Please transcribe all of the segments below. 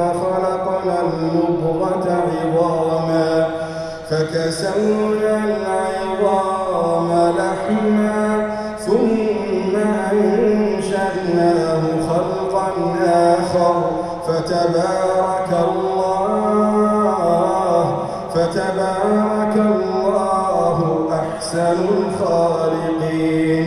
فخلقنا المضغة عظاما فكسونا العظام لحما ثم أنشأناه خلقا آخر فتبارك الله فتبارك الله أحسن الخالقين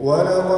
ولقد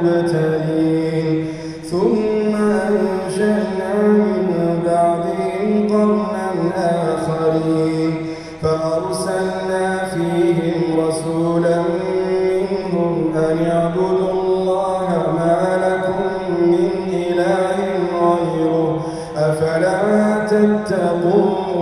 توبة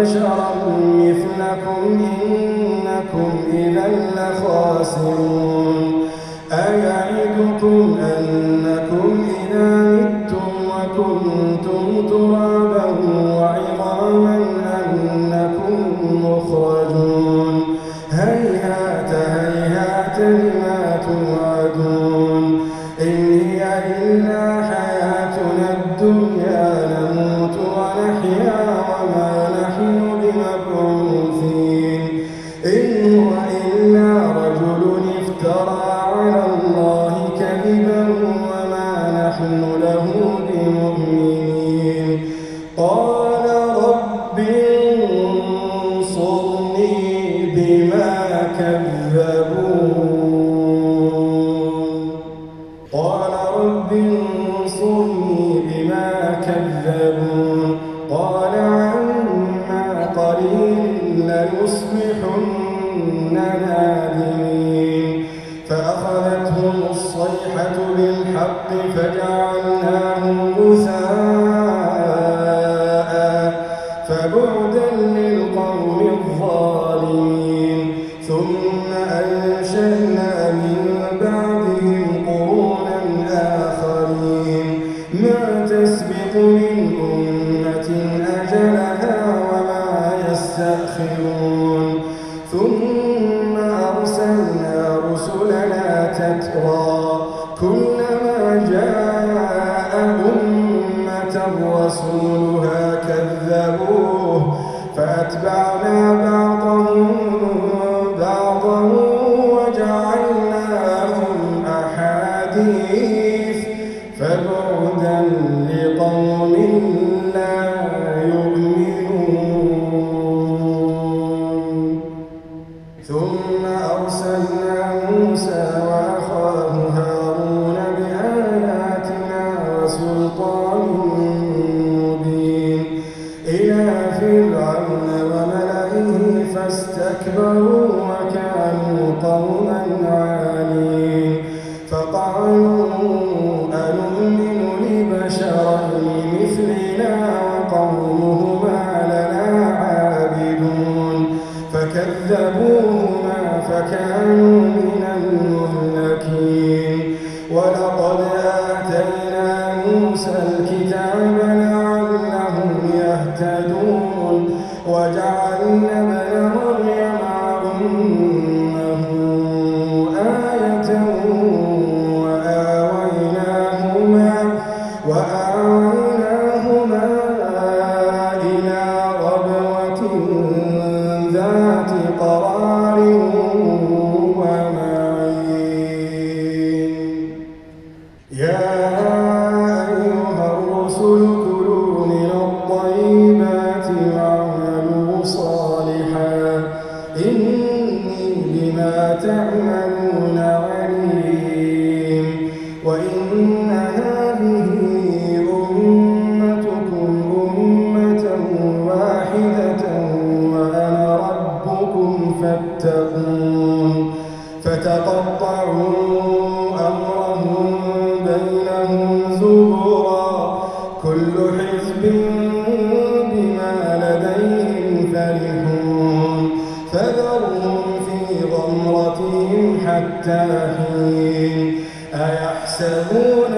بشرا مثلكم إنكم إذا لخاسرون. أيعدكم أنكم إذا متم وكنتم ترابا إلا 5.30 katiba كانوا من المهلكين. ولقد آتينا موسى الكتاب لعلهم يهتدون. وجعلنا ابن Yeah. أيحسبون